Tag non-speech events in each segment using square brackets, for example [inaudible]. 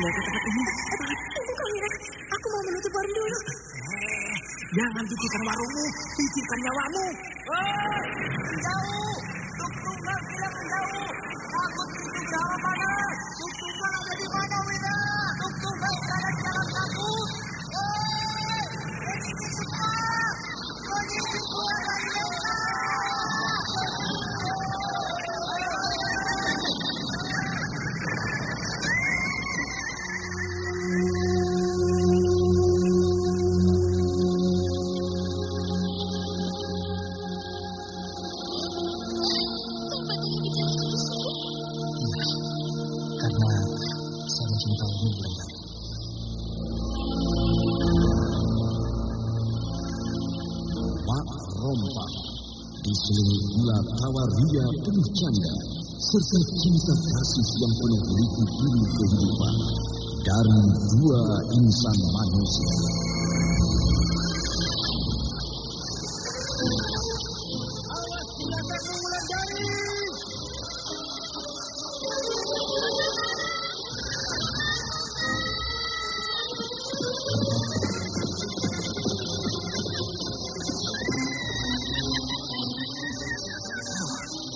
cepat tinggalkan tempat ini. Tunggu kau Mira, aku mau menutup warung dulu. Jangan pikirkan warungmu, pikirkan nyawamu. Jauh! Tuk tunggal bilang menjauh! Tawa ria penuh canda serta cinta kasih yang penuh liku-liku kehidupan dari dua insan manusia.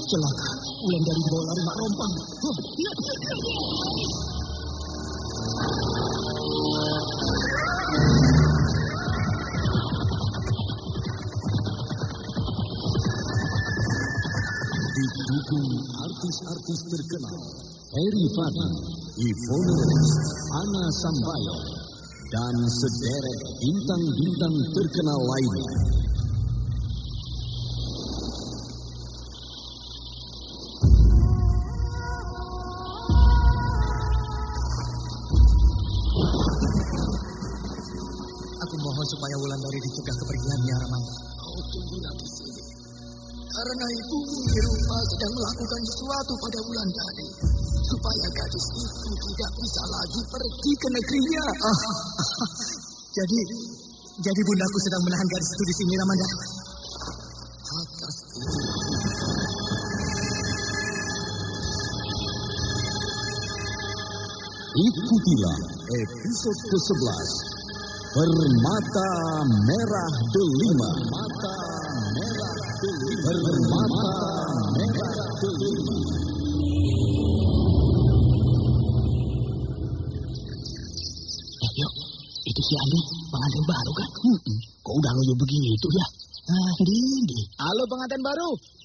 Celaka, Wulandari dibawa lari Mak Rompang. Didukung artis-artis terkenal Heri Fadi, Ivone Rex, Ana Sambayo, dan sederet bintang-bintang terkenal lainnya. Supaya Wulandari dicegah kepergiannya, Ramanda. Kau tunggulah di sini. Karena ibu Nirupa sedang melakukan sesuatu pada Wulandari. Supaya gadis itu tidak bisa lagi pergi ke negerinya. [laughs] Jadi, jadi bundaku sedang menahan gadis itu di sini, Ramanda. Atas itu, Ikutilah episode ke-11 Permata Merah Delima Permata Merah Delima Permata Merah Delima Eh, yuk, itu si Andi, pengantin baru kan? Hmm, kok udah loyo begitu ya? Ah, Dindi. Halo pengantin baru,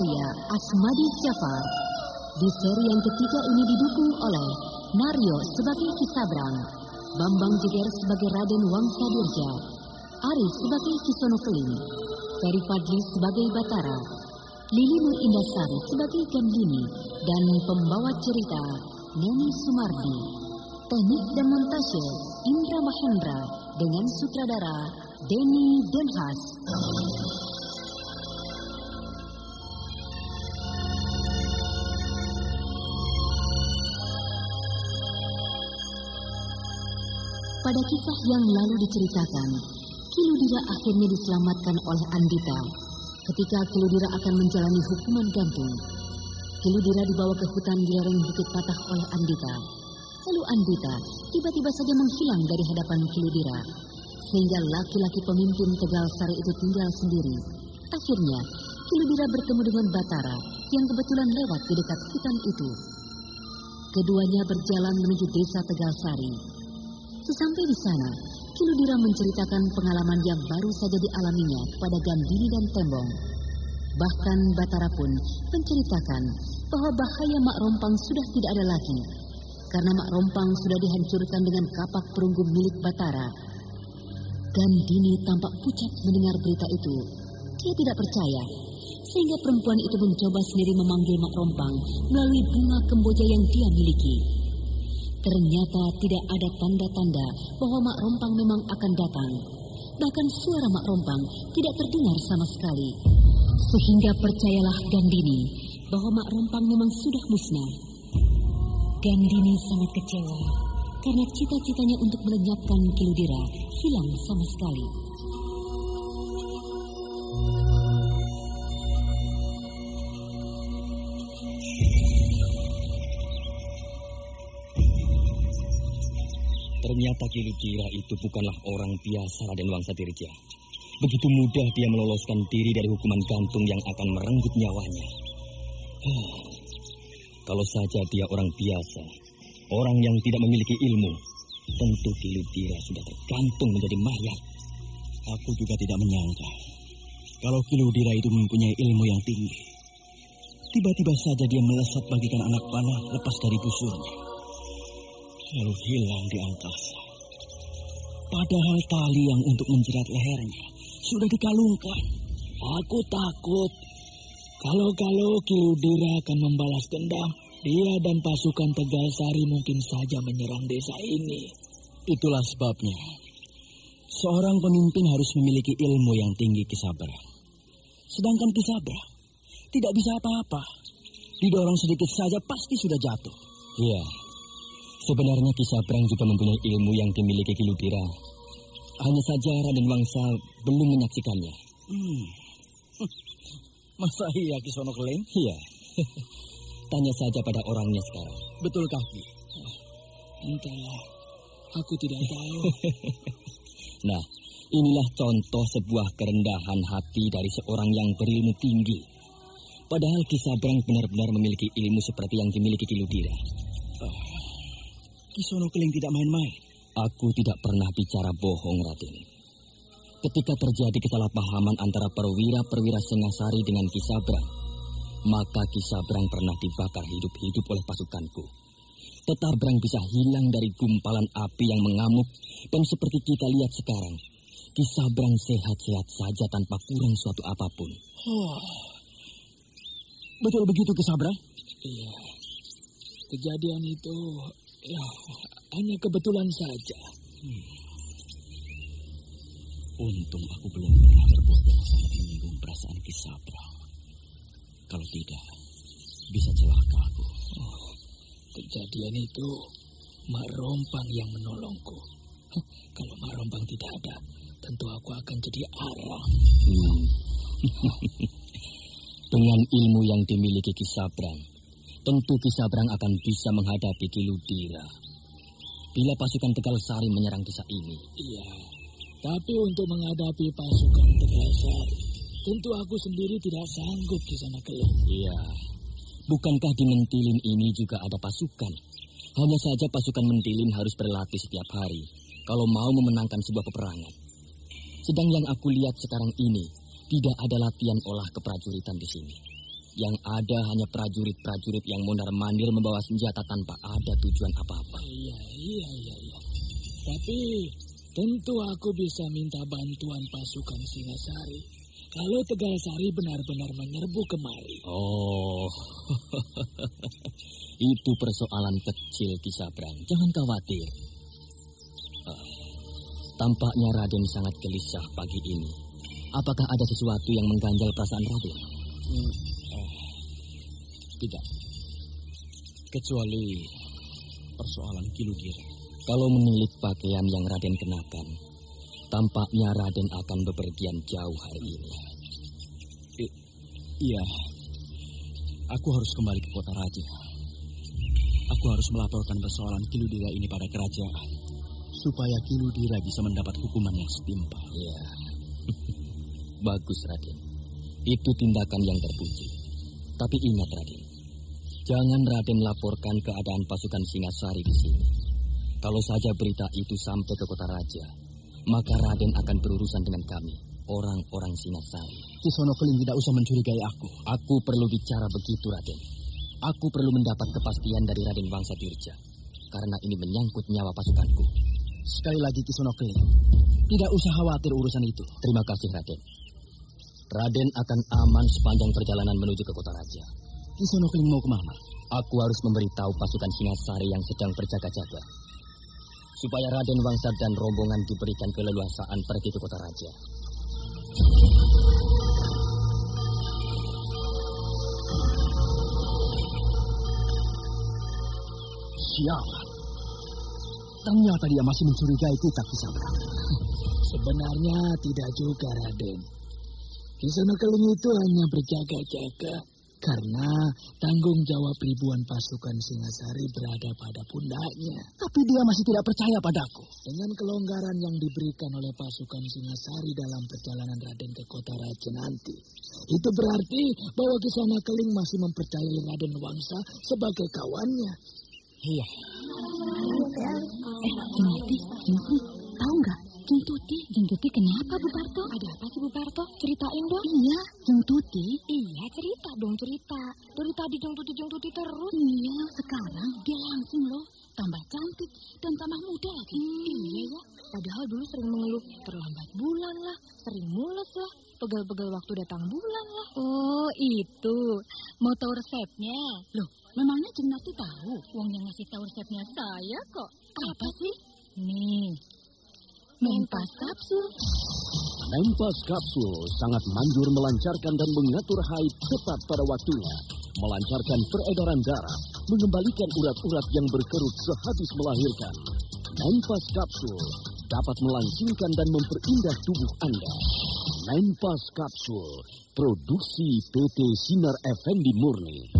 Karya Asmadi Syafar. Di seri yang ketiga ini didukung oleh Naryo sebagai Kisabrang, Bambang Jeger sebagai Raden Wangsa Dirja, Aris sebagai Kisono Keling, Ferry Fadli sebagai Batara, Lili Nur Indasari sebagai Gandini, dan pembawa cerita Neni Sumardi. Teknik dan montase Indra Mahendra dengan sutradara Denny Denhas. Pada kisah yang lalu diceritakan, Kiludira akhirnya diselamatkan oleh Andita ketika Kiludira akan menjalani hukuman gantung. Kiludira dibawa ke hutan di lereng Bukit Patah oleh Andita. Lalu Andita tiba-tiba saja menghilang dari hadapan Kiludira, sehingga laki-laki pemimpin Tegal Sari itu tinggal sendiri. Akhirnya, Kiludira bertemu dengan Batara yang kebetulan lewat di dekat hutan itu. Keduanya berjalan menuju desa Tegal Sari. Sesampai di sana, Kiludira menceritakan pengalaman yang baru saja dialaminya kepada Gandini dan Tembong. Bahkan Batara pun menceritakan bahwa bahaya Mak Rompang sudah tidak ada lagi, karena Mak Rompang sudah dihancurkan dengan kapak perunggu milik Batara. Gandini tampak pucat mendengar berita itu. Dia tidak percaya, sehingga perempuan itu mencoba sendiri memanggil Mak Rompang melalui bunga kemboja yang dia miliki. Ternyata tidak ada tanda-tanda bahwa Mak Rompang memang akan datang. Bahkan suara Mak Rompang tidak terdengar sama sekali. Sehingga percayalah Gandini bahwa Mak Rompang memang sudah musnah. Gandini sangat kecewa karena cita-citanya untuk melenyapkan Kiludira hilang sama sekali. Ternyata Kiludira itu bukanlah orang biasa Raden Wangsa Dirja. Begitu mudah dia meloloskan diri dari hukuman gantung yang akan merenggut nyawanya. Ah, Kalau saja dia orang biasa, orang yang tidak memiliki ilmu, tentu Kiludira sudah tergantung menjadi mayat. Aku juga tidak menyangka kalau Kiludira itu mempunyai ilmu yang tinggi. Tiba-tiba saja dia melesat bagikan anak panah lepas dari busurnya. Lalu hilang di angkasa. Padahal tali yang untuk menjerat lehernya sudah dikalungkan. Aku takut kalau-kalau Kiludira akan membalas dendam, dia dan pasukan Tegal Sari mungkin saja menyerang desa ini. Itulah sebabnya seorang pemimpin harus memiliki ilmu yang tinggi Kisabra. Sedangkan Kisabra tidak bisa apa-apa. Didorong sedikit saja pasti sudah jatuh. Iya, sebenarnya Kisabrang juga mempunyai ilmu yang dimiliki Kiludira. Hanya saja Raden Wangsa belum menyaksikannya. Hmm. [laughs] Masa iya Kisono Keling? Iya, [laughs] tanya saja pada orangnya sekarang. Betul kaki. Entahlah, aku tidak tahu. [laughs] Nah, inilah contoh sebuah kerendahan hati dari seorang yang berilmu tinggi. Padahal Kisabrang benar-benar memiliki ilmu seperti yang dimiliki Kiludira. Kisono Keling tidak main-main. Aku tidak pernah bicara bohong, Raden. Ketika terjadi kesalahpahaman antara perwira-perwira Sengasari dengan Kisabrang, maka Kisabrang pernah dibakar hidup-hidup oleh pasukanku. Tetabrang bisa hilang dari gumpalan api yang mengamuk dan seperti kita lihat sekarang, Kisabrang sehat-sehat saja tanpa kurang suatu apa pun. Oh. Betul begitu Kisabrang? Iya. Kejadian itu ya hanya kebetulan saja. Hmm. Untung aku belum pernah berbuat yang sangat menyinggung perasaan Kisabrang. Kalau tidak, bisa celaka aku. Kejadian itu Mak Rompang yang menolongku. Kalau Mak Rompang tidak ada, tentu aku akan jadi arah. Hmm. [laughs] Dengan ilmu yang dimiliki Kisabrang, tentu Kisabrang akan bisa menghadapi Kiludira. Bila pasukan Tegal Sari menyerang desa ini. Iya, tapi untuk menghadapi pasukan Tegal Sari, tentu aku sendiri tidak sanggup di sana kelak. Iya, bukankah di Mentilin ini juga ada pasukan? Hanya saja pasukan Mentilin harus berlatih setiap hari kalau mau memenangkan sebuah peperangan. Sedang yang aku lihat sekarang ini, tidak ada latihan olah keprajuritan di sini. Yang ada hanya prajurit-prajurit yang mondar-mandir membawa senjata tanpa ada tujuan apa-apa. Iya, iya, iya, iya. Tapi tentu aku bisa minta bantuan pasukan Singasari. Kalau Tegal Sari benar-benar menyerbu kemari. Oh, [laughs] itu persoalan kecil Kisabrang. Jangan khawatir. Ah, tampaknya Raden sangat gelisah pagi ini. Apakah ada sesuatu yang mengganjal perasaan Raden? Hmm, tidak. Kecuali persoalan Kiludira. Kalau menilik pakaian yang Raden kenakan, tampaknya Raden akan bepergian jauh hari ini. I iya, aku harus kembali ke kota raja. Aku harus melaporkan persoalan Kiludira ini pada kerajaan, supaya Kiludira bisa mendapat hukuman yang setimpal. Ya, [laughs] bagus Raden. Itu tindakan yang terpuji. Tapi ingat Raden, jangan Raden laporkan keadaan pasukan Singasari di sini. Kalau saja berita itu sampai ke kota raja, maka Raden akan berurusan dengan kami, orang-orang Singasari. Kisono Keling tidak usah mencurigai aku. Aku perlu bicara begitu, Raden. Aku perlu mendapat kepastian dari Raden Wangsa Dirja. Karena ini menyangkut nyawa pasukanku. Sekali lagi Kisono Keling, tidak usah khawatir urusan itu. Terima kasih, Raden. Raden akan aman sepanjang perjalanan menuju ke kota raja. Kisono Keling mau ke mana? Aku harus memberitahu pasukan Singasari yang sedang berjaga-jaga. Supaya Raden Wangsa dan rombongan diberikan keleluasaan pergi ke kota raja. Sialan. Ternyata dia masih mencurigai kita, Kisabra. Sebenarnya tidak juga, Raden. Kisono Keling itu hanya berjaga-jaga karena tanggung jawab ribuan pasukan Singasari berada pada pundaknya. Tapi dia masih tidak percaya padaku. Dengan kelonggaran yang diberikan oleh pasukan Singasari dalam perjalanan Raden ke kota raja nanti, itu berarti bahwa Kisana Keling masih mempercayai Raden Wangsa sebagai kawannya. Iya. Eh, Jengtuti, Jengtuti, tahu nggak? Jengtuti, Jengtuti kenapa Bu Parto? Ada apa sih Bu Parto? Ceritain dong. Iya, Jengtuti. Iya cerita dong cerita. Dari tadi Jengtuti Jengtuti terus. Iya, sekarang dia langsung loh tambah cantik dan tambah muda lagi. Hmm, iya ya. Padahal dulu sering mengeluh terlambat bulan lah, sering mules lah, pegal-pegal waktu datang bulan lah. Oh, itu. Mau tahu resepnya? Loh, memangnya Jeng Nasi tahu? Wong yang ngasih tahu resepnya saya kok. Apa sih? Nih, Menpas kapsul. Menpas kapsul sangat manjur melancarkan dan mengatur haid tepat pada waktunya. Melancarkan peredaran darah, mengembalikan urat-urat yang berkerut sehabis melahirkan. Menpas kapsul dapat melangsingkan dan memperindah tubuh Anda. Menpas kapsul, produksi PT Sinar Effendi Murni.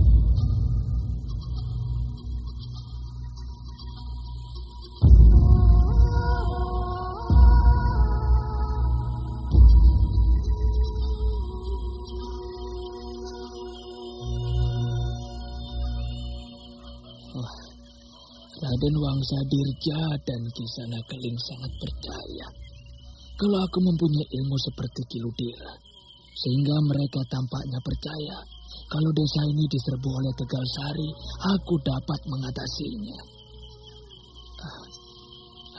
Raden Wangsa Dirja dan Kisana Keling sangat percaya kalau aku mempunyai ilmu seperti Kiludira. Sehingga mereka tampaknya percaya kalau desa ini diserbu oleh Tegal Sari, aku dapat mengatasinya. Ah,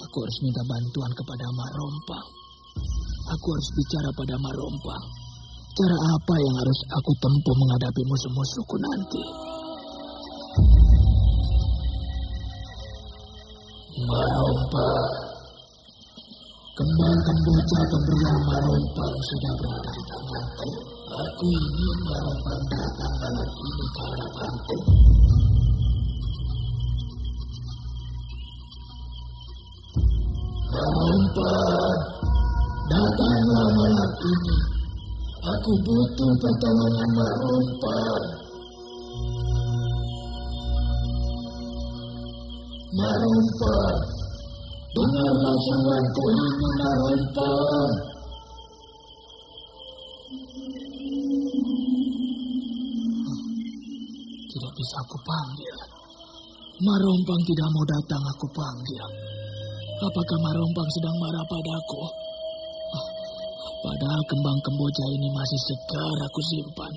Aku harus minta bantuan kepada Marompang. Aku harus bicara pada Marompang. Cara apa yang harus aku tempuh menghadapi musuh-musuhku nanti? Marompang. Kembang kemboja pemberian Marompang sudah berada di tanganku. Aku ingin Marompang datang malam ini ke hadapanku. Marompang, datanglah malam ini. Aku butuh pertolongan Marompang. Marompang, dengarlah seruanku ini Marompang. Tidak bisa aku panggil. Marompang tidak mau datang aku panggil. Apakah Marompang sedang marah padaku? Ah, Padahal kembang kemboja ini masih segar aku simpan.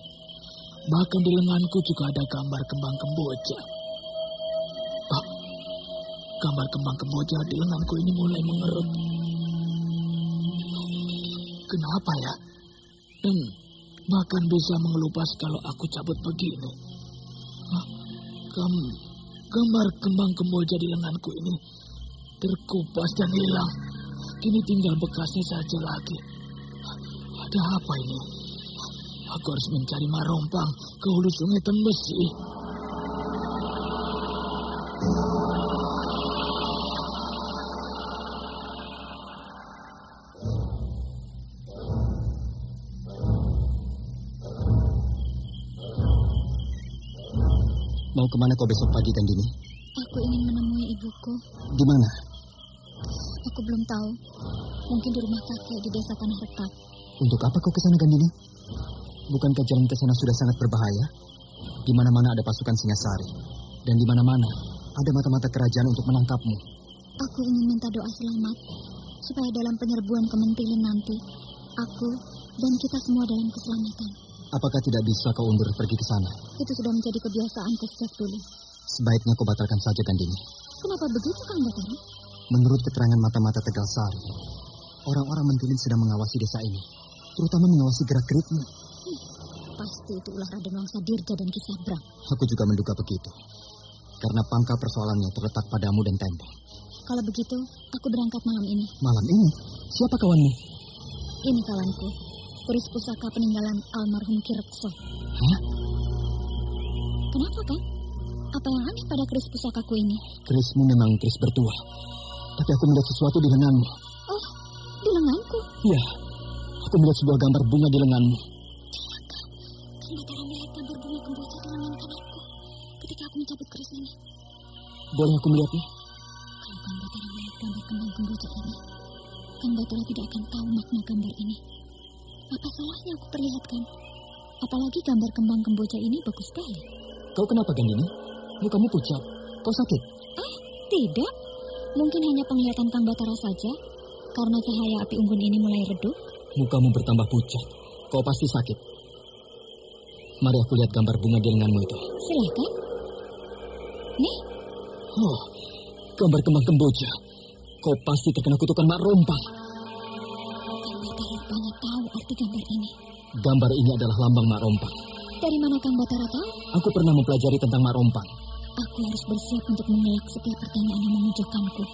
Bahkan di lenganku juga ada gambar kembang kemboja. Gambar kembang kemboja di lenganku ini mulai mengerut. Kenapa ya? Dan bahkan bisa mengelupas kalau aku cabut begini. Ah, gam, gambar kembang kemboja di lenganku ini terkupas dan hilang. Kini tinggal bekasnya saja lagi. Ada apa ini? Aku harus mencari marompang ke hulu sungai Tembesi. Mau ke mana kau besok pagi, Gandini? Aku ingin menemui ibuku. Di mana? Aku belum tahu. Mungkin di rumah kakek di desa Tanah Retak. Untuk apa kau ke sana, Gandini? Bukankah jalan ke sana sudah sangat berbahaya? Di mana-mana ada pasukan Singasari. Dan di mana-mana ada mata-mata kerajaan untuk menangkapmu. Aku ingin minta doa selamat. Supaya dalam penyerbuan kementilin nanti, aku dan kita semua dalam keselamatan. Apakah tidak bisa kau undur pergi ke sana? Itu sudah menjadi kebiasaanku sejak dulu. Sebaiknya kau batalkan saja, Gandini. Kenapa begitu, Kang Batara? Menurut keterangan mata-mata Tegal Sari, orang-orang Mentilin sedang mengawasi desa ini. Terutama mengawasi gerak-gerikmu. Pasti itu ulah Raden Wangsa Dirja dan Kisabrang. Aku juga menduga begitu. Karena pangkal persoalannya terletak padamu dan Tempo. Kalau begitu, aku berangkat malam ini. Malam ini, siapa kawanmu? Ini kawanku, keris pusaka peninggalan almarhum Kirekso. Hah? Kenapa, Kang? Apa yang aneh pada keris pusakaku ini? Kerismu memang keris bertuah. Tapi aku melihat sesuatu di lenganmu. Oh, di lenganku. Iya, aku melihat sebuah gambar bunga di lenganmu. Kang Batara melihat gambar bunga kemboja di lengan kananku ketika aku mencabut keris ini. Boleh aku melihatnya? Kalau Kang Batara melihat gambar kembang kemboja ini, Kang Batara tidak akan tahu makna gambar ini. Apa salahnya aku perlihatkan? Apalagi gambar kembang kemboja ini bagus sekali. Kau kenapa, Gandini? Mukamu pucat. Kau sakit? Ah, tidak. Mungkin hanya penglihatan Kang Batara saja. Karena cahaya api unggun ini mulai redup. Mukamu bertambah pucat. Kau pasti sakit. Mari aku lihat gambar bunga di lenganmu itu. Silakan. Nih, Oh, gambar kembang kemboja. Kau pasti terkena kutukan mak rompang. Batara tahu arti gambar ini. Gambar ini adalah lambang mak rompang. Dari mana Kang Batara tahu? Aku pernah mempelajari tentang mak rompang. Aku harus bersiap untuk mengelak setiap pertanyaan yang memojokkanku.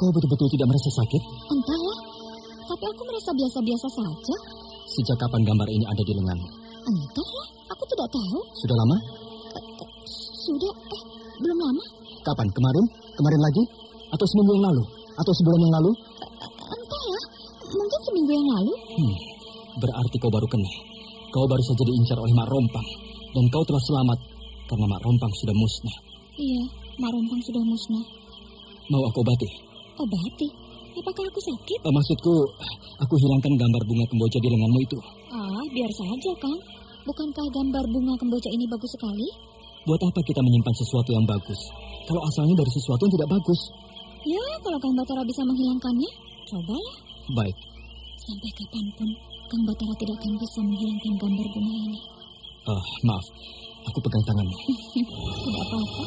Kau betul-betul tidak merasa sakit? Entahlah, tapi aku merasa biasa-biasa saja. Sejak kapan gambar ini ada di lenganmu? Entahlah, aku tidak tahu. Sudah lama? Sudah, eh, belum lama. Kapan? Kemarin? Kemarin lagi? Atau seminggu yang lalu? Atau sebulan yang lalu? Mungkin seminggu yang lalu. Hmm, berarti kau baru kena. Kau baru saja diincar oleh Mak Rompang. Dan kau telah selamat karena Mak Rompang sudah musnah. Iya, Mak Rompang sudah musnah. Mau aku obati? Obati? Apakah aku sakit? Eh, maksudku, aku hilangkan gambar bunga kemboja di lenganmu itu. Ah, biar saja, Kang. Bukankah gambar bunga kemboja ini bagus sekali? Buat apa kita menyimpan sesuatu yang bagus? Kalau asalnya dari sesuatu yang tidak bagus. Ya, kalau Kang Batara bisa menghilangkannya, cobalah. Baik, Sampai kapan pun, Kang Batara tidak akan bisa menghilangkan gambar bunga ini. Ah, maaf. Aku pegang tanganmu. [laughs] Tidak apa-apa.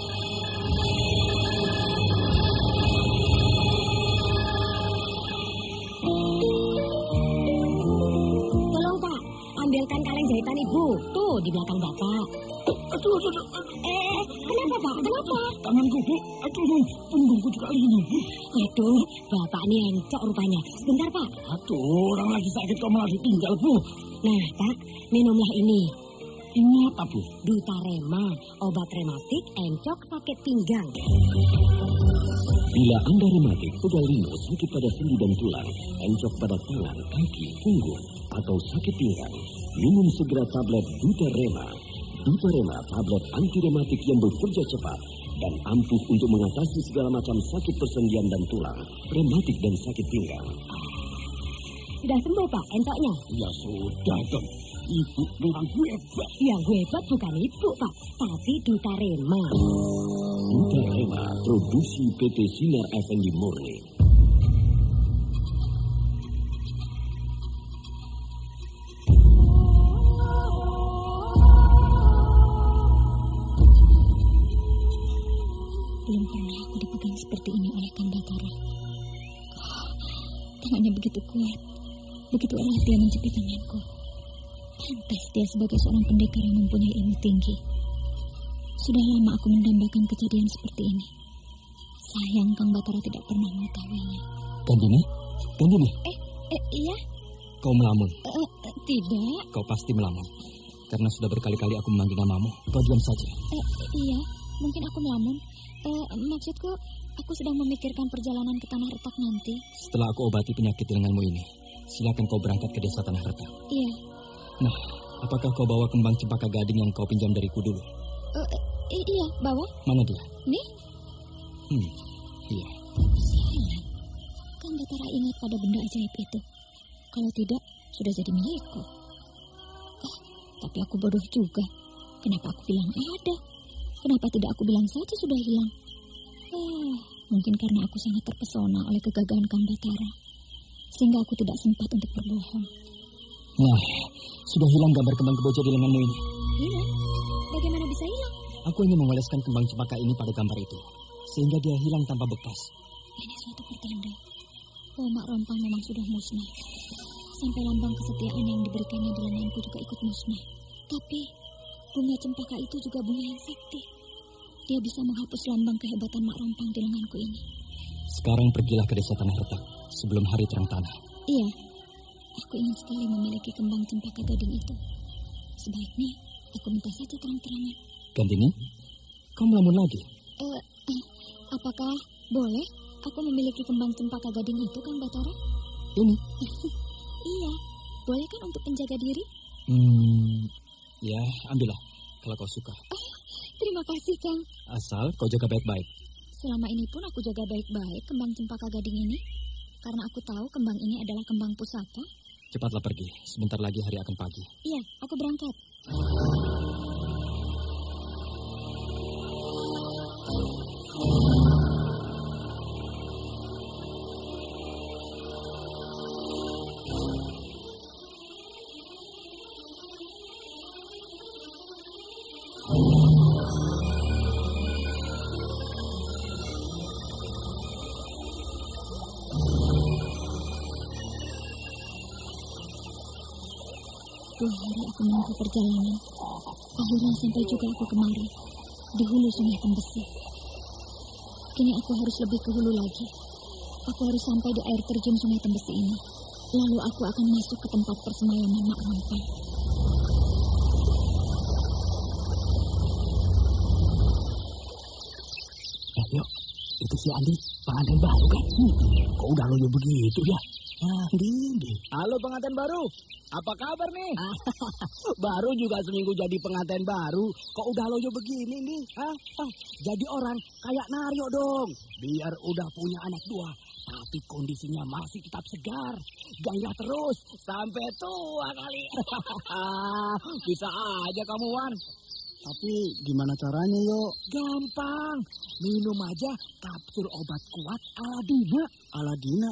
Tolong Pak, ambilkan kaleng jahitan Ibu. Tuh, di belakang Bapak. Aduh, aduh, aduh, aduh. Eh, kenapa Pak? Kenapa? Tanganku, Bu. Aduh, punggungku juga ini, Bu. Waduh, Bapak ini encok rupanya. Sebentar Pak. Aduh, orang lagi sakit kok malah ditinggal, Bu. Nah Pak, minumlah ini. Ini apa, Bu? Dutarema, obat rematik encok sakit pinggang. Bila Anda rematik, pegal lino, sakit pada sendi dan tulang, encok pada tangan, kaki, punggung, atau sakit pinggang, minum segera tablet Dutarema. Dutarema tablet anti rematik yang bekerja cepat dan ampuh untuk mengatasi segala macam sakit persendian dan tulang, rematik dan sakit pinggang. Sudah sembuh, Pak, entoknya? Ya sudah dong. Ibu memang hebat. Yang hebat bukan ibu, Pak, tapi Duta Rema. Duta Rema, produksi PT Sinar Effendi Murni. Belum pernah aku dipegang seperti ini oleh Kang Batara. Oh, tangannya begitu kuat. Begitu erat dia menjepit tanganku. Pantas dia sebagai seorang pendekar yang mempunyai ilmu tinggi. Sudah lama aku mendambakan kejadian seperti ini. Sayang Kang Batara tidak pernah mengetahuinya. Gandini? Gandini? Eh, eh iya? Kau melamun. Eh, eh, tidak. Kau pasti melamun. Karena sudah berkali-kali aku memanggil namamu. Kau diam saja. Eh, iya, mungkin aku melamun. Eh, maksudku, aku sedang memikirkan perjalanan ke Tanah Retak nanti. Setelah aku obati penyakit lenganmu ini, silakan kau berangkat ke desa Tanah Retak. Iya. Nah, apakah kau bawa kembang cempaka gading yang kau pinjam dariku dulu? Eh, eh, iya, bawa. Mana dia? Nih, Hmm, iya. sayang. Kang Batara ingat pada benda ajaib itu. Kalau tidak, sudah jadi milikku. Ah, tapi aku bodoh juga. Kenapa aku bilang ada? Kenapa tidak aku bilang saja sudah hilang? Ah, mungkin karena aku sangat terpesona oleh kegagalan Kang Batara. Sehingga aku tidak sempat untuk berbohong. Nah, sudah hilang gambar kembang keboja di lenganmu ini. Hilang? Bagaimana bisa hilang? Aku hanya mengoleskan kembang cempaka ini pada gambar itu, sehingga dia hilang tanpa bekas. Ini suatu pertanda bahwa Mak Rompang memang sudah musnah. Sampai lambang kesetiaan yang diberikannya di lenganku juga ikut musnah. Tapi bunga cempaka itu juga bunga yang sakti. Dia bisa menghapus lambang kehebatan Mak Rompang di lenganku ini. Sekarang pergilah ke desa Tanah Retak sebelum hari terang tanah. Iya, aku ingin sekali memiliki kembang cempaka gading itu. Sebaiknya aku minta saja terang-terangan. Gandini, kau melamun lagi? Eh, eh, apakah boleh aku memiliki kembang cempaka gading itu, Kang Batara? Ini? [laughs] Iya, boleh kan untuk penjaga diri? Hmm, ya ambillah kalau kau suka. Terima kasih, Kang. Asal kau jaga baik-baik. Selama ini pun aku jaga baik-baik kembang cempaka gading ini. Karena aku tahu kembang ini adalah kembang pusaka. Cepatlah pergi, sebentar lagi hari akan pagi. Iya, aku berangkat. Dua hari aku menempuh perjalanan. Akhirnya sampai juga aku kemari, di hulu sungai Tembesi. Kini aku harus lebih ke hulu lagi. Aku harus sampai di air terjun sungai Tembesi ini. Lalu aku akan masuk ke tempat persemayaman Mak Rompang. Eh, yuk. Itu si Andi, pengantin baru kan? Hmm. Kok udah loyo begitu ya? Ah. Halo pengantin baru, apa kabar nih? [laughs] baru juga seminggu jadi pengantin baru, kok udah loyo begini nih? Hah? Ah, jadi orang kayak Naryo dong, biar udah punya anak dua, tapi kondisinya masih tetap segar, gairah terus sampai tua kali. [laughs] Bisa aja kamu Wan. Tapi gimana caranya yuk? Gampang, minum aja kapsul obat kuat Aladina. Aladina.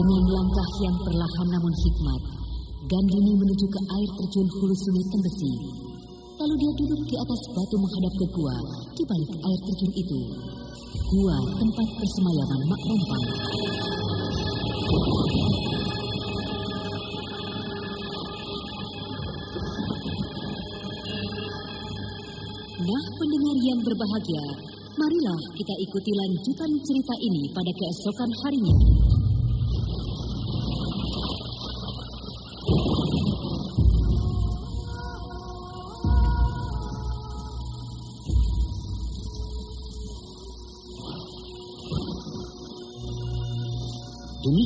Dengan langkah yang perlahan namun hikmat, Gandini menuju ke air terjun hulu sungai Tembesi. Lalu dia duduk di atas batu menghadap ke gua di balik air terjun itu. Gua tempat persemayaman Mak Rompang. Nah, pendengar yang berbahagia, marilah kita ikuti lanjutan cerita ini pada keesokan harinya.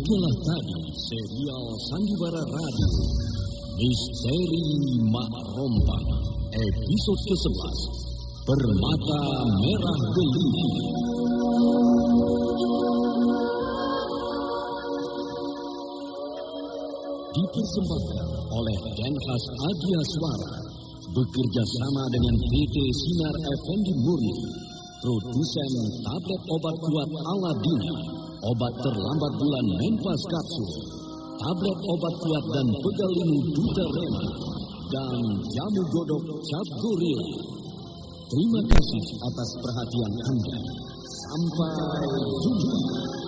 Demikianlah tadi serial Sandiwara Radio Misteri Mak Rompang episode ke-11 Permata Merah Geliat. Dipersembahkan oleh Denhas Adia Suara bekerja sama dengan PT Sinar Effendi Murni, produsen tablet obat kuat Aladina, obat terlambat bulan Menpas Kapsul, tablet obat kuat dan pegalinu Duta Rema, dan jamu godok Cap Gorilla. Terima kasih atas perhatian Anda. Sampai jumpa.